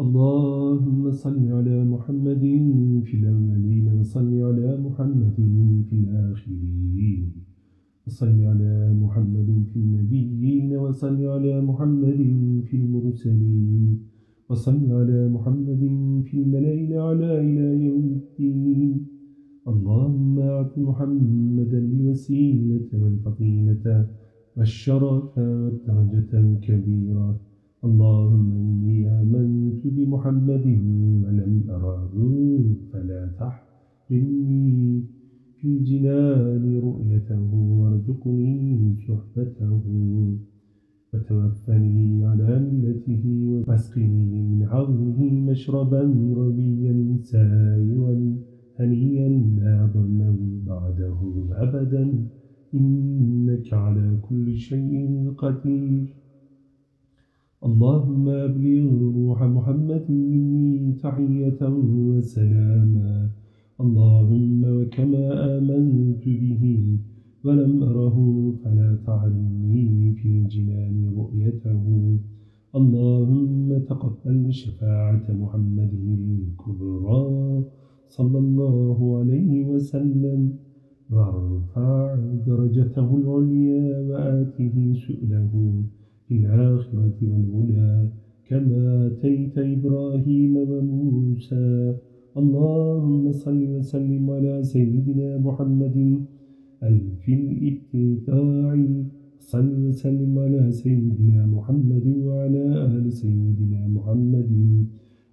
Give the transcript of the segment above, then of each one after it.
اللهم صل على محمد في الأولين وصل على محمد في الآخرين. وصل على محمد في النبيين وصل على محمد في المرسلين. وصل على محمد في الملائل على إلى يوم الدين. اللهم أعط محمدا الوسيلة والفضيلة والشرف والدرجة الكبيرة. بمحمد ولم أراه فلا تحرمني في الجنان رؤيته وارزقني صحبته وتوفني على ملته وأسقني من عظمه مشربا ربيا سائرا هنيا لا ظلما بعده أبدا. إنك على كل شيء قدير. اللهم أبلغ روح محمد مني تحية وسلاما. اللهم وكما آمنت به ولم أره فلا تعلمني في الجنان رؤيته. اللهم تقبل شفاعة محمد الكبرى صلى الله عليه وسلم وارفع درجته العليا وآته سؤله. في الآخرة والأولى كما أتيت إبراهيم وموسى. اللهم صل وسلم على سيدنا محمد. ألف الابتداع. صل وسلم على سيدنا محمد وعلى آل سيدنا محمد.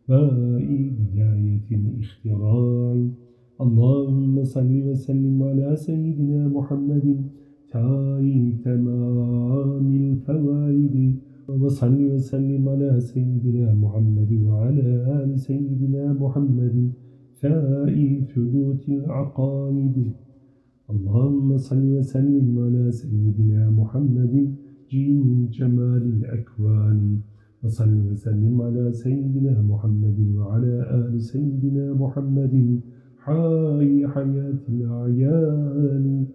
باء بداية الاختراع. اللهم صل وسلم على سيدنا محمد. تاي تمام الفوائد. وصل وسلم على سيدنا محمد وعلى آل سيدنا محمد. فاء ثبوت العقائد. اللهم صل وسلم على سيدنا محمد. جين جمال الأكوان. وصل وسلم على سيدنا محمد وعلى آل سيدنا محمد. حي حياة الأعيان.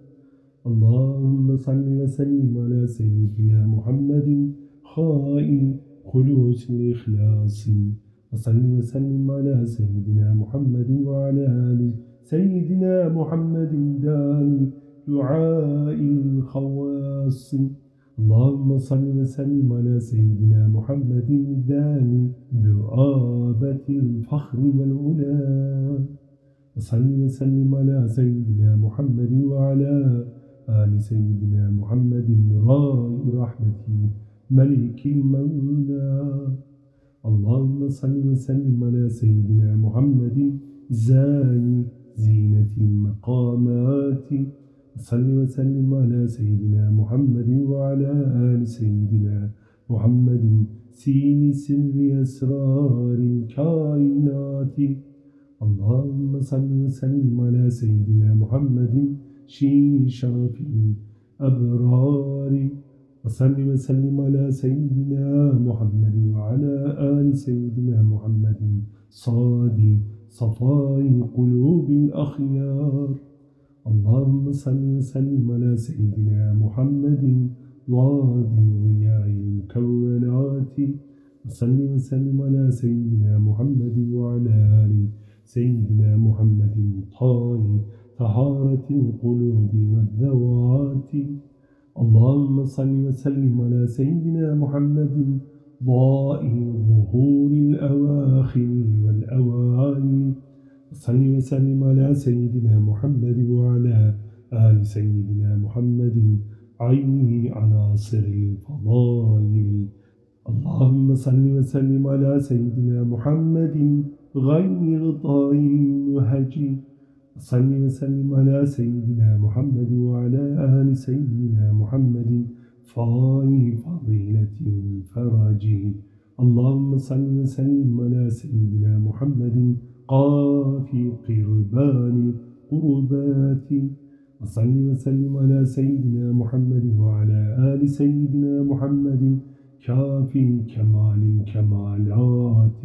اللهم صل وسلم على سيدنا محمد خائن خلوص الإخلاص. وصل وسلم على سيدنا محمد وعلى آل سيدنا محمد داني دعاء الخواص. اللهم صل وسلم على سيدنا محمد داني دعابة الفخر والعلا وصل وسلم على سيدنا محمد وعلى آل سيدنا محمد راء رحمتي ملك المولى اللهم صل وسلم على سيدنا محمد زاني زينة المقامات. صل وسلم على سيدنا محمد وعلى آل سيدنا محمد. سين سر أسرار الكائنات. اللهم صل وسلم على سيدنا محمد شين شرف الأبرار. وصل وسلم على سيدنا محمد وعلى آل سيدنا محمد. صادي صفاء قلوب الأخيار. اللهم صل وسلم على سيدنا محمد. ضادي ضياء المكونات. وصل وسلم على سيدنا محمد وعلى آل سيدنا محمد. طاي طهارة القلوب والذوات. اللهم صل وسلم على سيدنا محمد ضائي ظهور الأواخر والأوائل. صل وسلم على سيدنا محمد وعلى آل سيدنا محمد عينه عناصر الفضائل. اللهم صل وسلم على سيدنا محمد غير غطاء النهج صل وسلم على سيدنا محمد وعلى آل سيدنا محمد فاي فضيلة الفرج. اللهم صل وسلم على سيدنا محمد قافي قربان قربات. وصل وسلم على سيدنا محمد وعلى آل سيدنا محمد كافي كمال الكمالات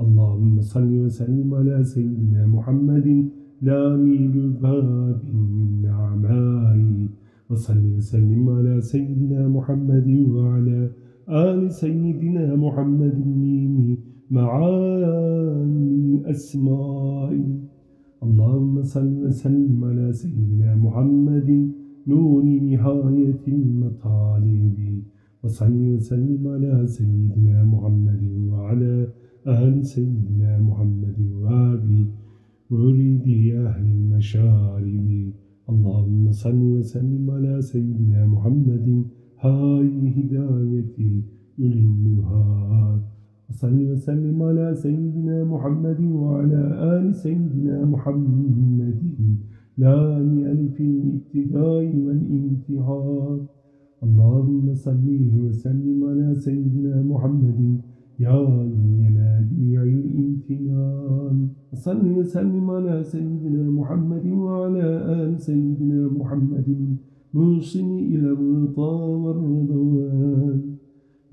اللهم صل وسلم على سيدنا محمد لامي باب النعماء. وصل وسلم على سيدنا محمد وعلى آل سيدنا محمد ميم معاني الأسماء. اللهم صل وسلم على سيدنا محمد نور نهاية المطالب. وصل وسلم على سيدنا محمد وعلى آل سيدنا محمد وآبي وريد أهل المشارب اللهم صل وسلم على سيدنا محمد. هاي هدايتي يلنها وصل وسلم على سيدنا محمد وعلى آل سيدنا محمد. لا ألف الابتداء والانتهاء. اللهم صل وسلم على سيدنا محمد. يا ينابيع الامتنان وصل وسلم على سيدنا محمد وعلى آل سيدنا محمد موصل إلى الرضا والرضوان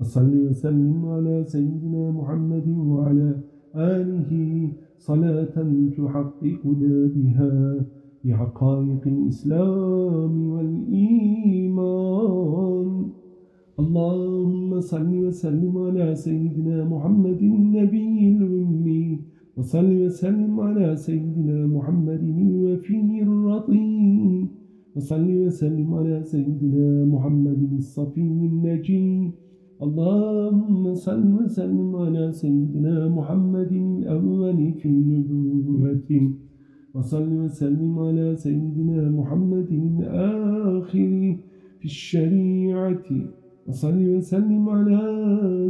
وصل وسلم على سيدنا محمد وعلى آله صلاة تحققنا بها بحقائق الإسلام والإيمان اللهم صل وسلم على سيدنا محمد النبي الأمي وصل وسلم على سيدنا محمد الوفي الرطيب وصل وسلم على سيدنا محمد الصفي النجي اللهم صل وسلم على سيدنا محمد الأول في النبوة وصل وسلم على سيدنا محمد الآخر في الشريعة. وصل وسلم على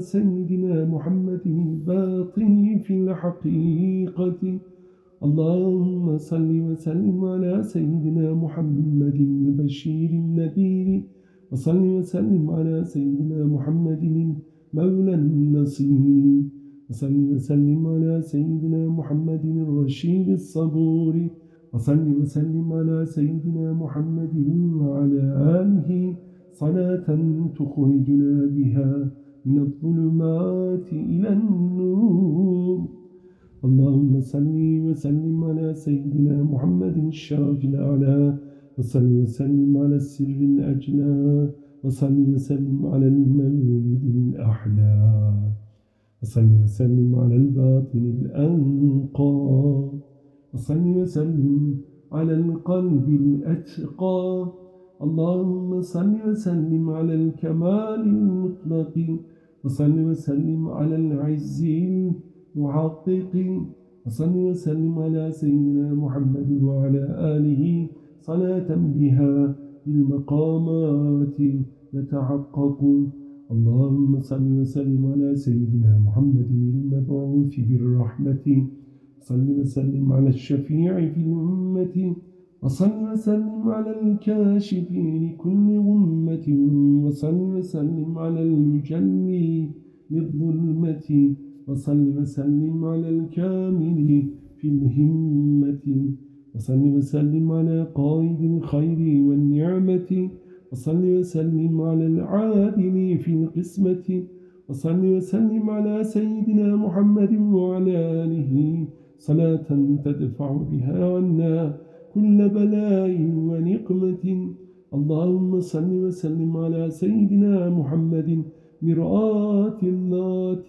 سيدنا محمد الباطن في الحقيقة. اللهم صل وسلم على سيدنا محمد البشير النذير. وصل وسلم على سيدنا محمد المولى النصير. وصل وسلم على سيدنا محمد الرشيد الصبور. وصل وسلم على سيدنا محمد وعلى آله صلاة تخرجنا بها من الظلمات إلى النور. اللهم صل وسلم على سيدنا محمد الشرف الأعلى وصل وسلم على السر الأجلى وصل وسلم على المولد الأحلى وصل وسلم على الباطن الأنقى وصل وسلم على القلب الأتقى. اللهم صل وسلم على الكمال المطلق وصل وسلم على العز محقق وصل وسلم على سيدنا محمد وعلى آله صلاة بها بالمقامات نتحقق اللهم صل وسلم على سيدنا محمد المبعوث بالرحمة صل وسلم على الشفيع في الأمة وصل وسلم على الكاشف لكل أمة وصل وسلم على المجلي للظلمة وصل وسلم على الكامل في الهمة وصل وسلم على قائد الخير والنعمة وصل وسلم على العادل في القسمة وصل وسلم على سيدنا محمد وعلى آله صلاة تدفع بها عنا كل بلاء ونقمة. اللهم صل وسلم على سيدنا محمد مرآة الذات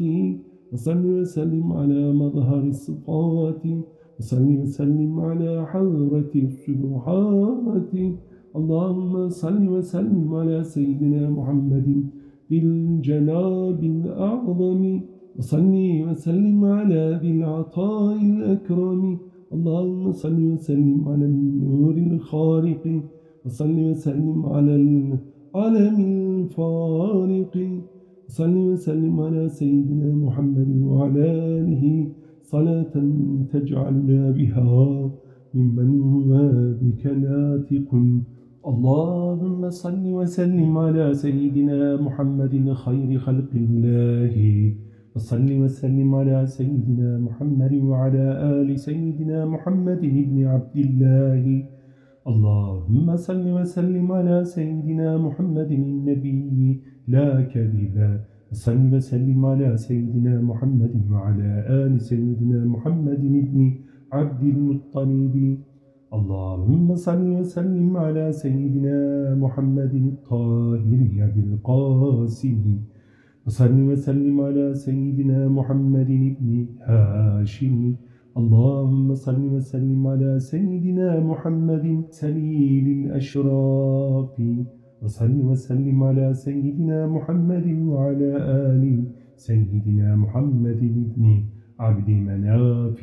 وصل وسلم على مظهر الصفات. وصل وسلم على حضرة السبحات اللهم صل وسلم على سيدنا محمد بالجناب الأعظم. وصل وسلم على ذي العطاء الأكرم. اللهم صل وسلم على النور الخارق وصل وسلم على العلم الفارق صل وسلم على سيدنا محمد وعلى آله. صلاة تجعلنا بها ممن هو بك ناتق اللهم صل وسلم على سيدنا محمد خير خلق الله. وصل وسلم على سيدنا محمد وعلى آل سيدنا محمد بن عبد الله. اللهم صل وسلم على سيدنا محمد النبي. لا كذبا صل وسلم على سيدنا محمد وعلى آل سيدنا محمد بن عبد المطلب. اللهم صل وسلم على سيدنا محمد الطاهر بالقاسم وصل وسلم على سيدنا محمد بن هاشم. اللهم صل وسلم على سيدنا محمد سليل الأشراف. وصل وسلم على سيدنا محمد وعلى آل سيدنا محمد بن عبد مناف.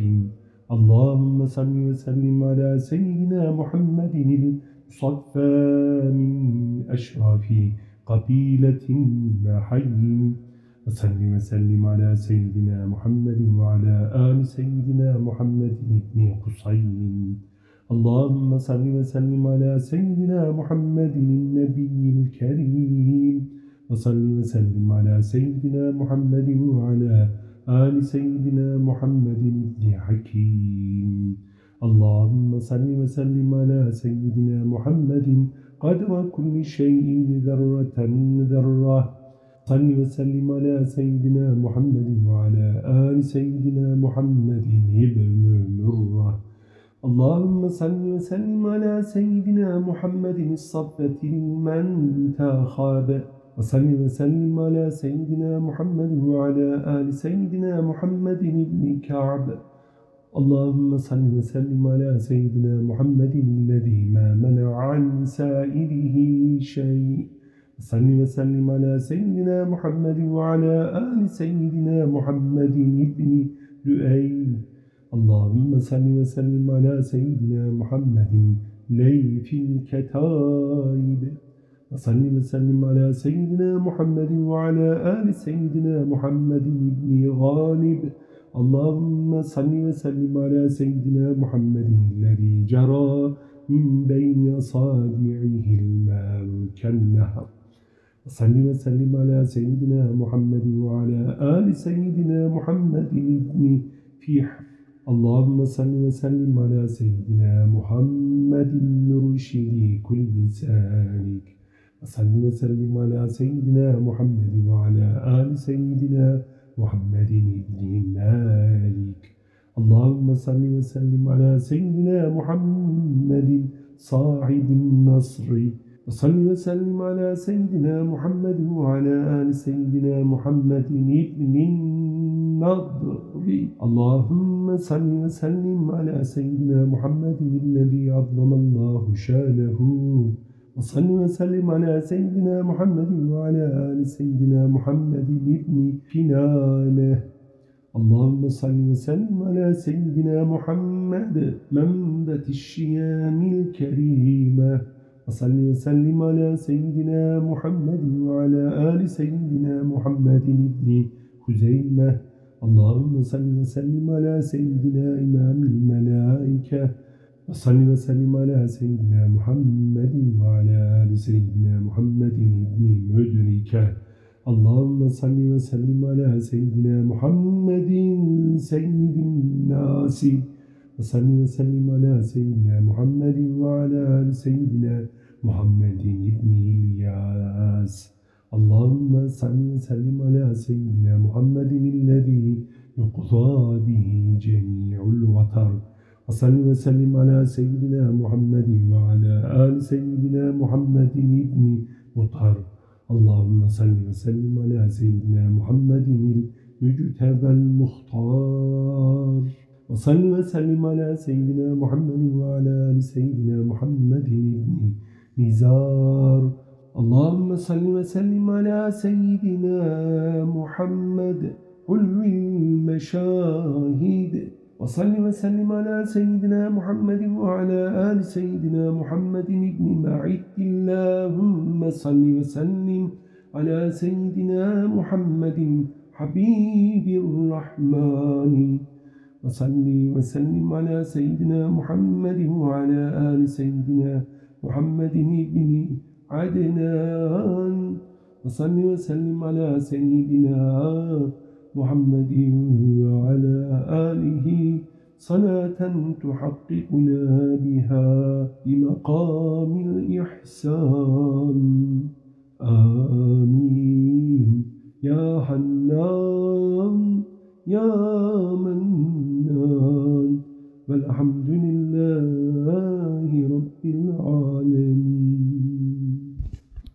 اللهم صل وسلم على سيدنا محمد المصفى من أشراف قبيلة محي وصل وسلم على سيدنا محمد وعلى آل سيدنا محمد بن قصي. اللهم صل وسلم على سيدنا محمد النبي الكريم. وصل وسلم على سيدنا محمد وعلى آل سيدنا محمد بن حكيم. اللهم صل وسلم على سيدنا محمد قدر كل شيء ذرة ذرة صل وسلم على سيدنا محمد وعلى آل سيدنا محمد ابن مرة اللهم صل وسلم على سيدنا محمد الصفة المنتخب وصل وسلم على سيدنا محمد وعلى آل سيدنا محمد بن كعب. اللهم صل وسلم على سيدنا محمد الذي ما منع عن سائره شيء. صل وسلم على سيدنا محمد وعلى آل سيدنا محمد بن لؤي. اللهم صل وسلم على سيدنا محمد ليف الكتائب. وصل وسلم على سيدنا محمد وعلى آل سيدنا محمد بن غالب. اللهم صل وسلم على سيدنا محمد الذي جرى من بين أصابعه الماء كالنهر وصل وسلم على سيدنا محمد وعلى آل سيدنا محمد بن فيح. اللهم صل وسلم على سيدنا محمد مرشد كل سالك وصل وسلم على سيدنا محمد وعلى آل سيدنا محمد بن مالك. اللهم صل وسلم على سيدنا محمد صاعد النصر. وصل وسلم على سيدنا محمد وعلى آل سيدنا محمد بن النضر. اللهم صل وسلم على سيدنا محمد الذي عظم الله شأنه. وصل وسلم على سيدنا محمد وعلى آل سيدنا محمد ابن كنانه اللهم صل وسلم على سيدنا محمد منبت الشيام الكريمة وصل وسلم على سيدنا محمد وعلى آل سيدنا محمد ابن خزيمة. اللهم صل وسلم على سيدنا إمام الملائكة. وصل وسلم على سيدنا محمد وعلى آل سيدنا محمد بن مدركة اللهم صل وسلم على سيدنا محمد سيد الناس وصل وسلم على سيدنا محمد وعلى آل سيدنا محمد بن إلياس اللهم صل وسلم على سيدنا محمد الذي يقضى به جميع الوتر وصل وسلم على سيدنا محمد وعلى آل سيدنا محمد بن مطهر. اللهم صل وسلم على سيدنا محمد المجتبى المختار. وصل وسلم على سيدنا محمد وعلى آل سيدنا محمد بن نزار. اللهم صل وسلم على سيدنا محمد حلو المشاهد. وصل وسلم على سيدنا محمد وعلى آل سيدنا محمد بن معد. اللهم صل وسلم على سيدنا محمد حبيب الرحمن. وصل وسلم على سيدنا محمد وعلى آل سيدنا محمد بن عدنان. وصل وسلم على سيدنا محمد وعلى آله صلاة تحققنا بها بمقام الإحسان. آمين. يا حنان يا منان والحمد لله رب العالمين.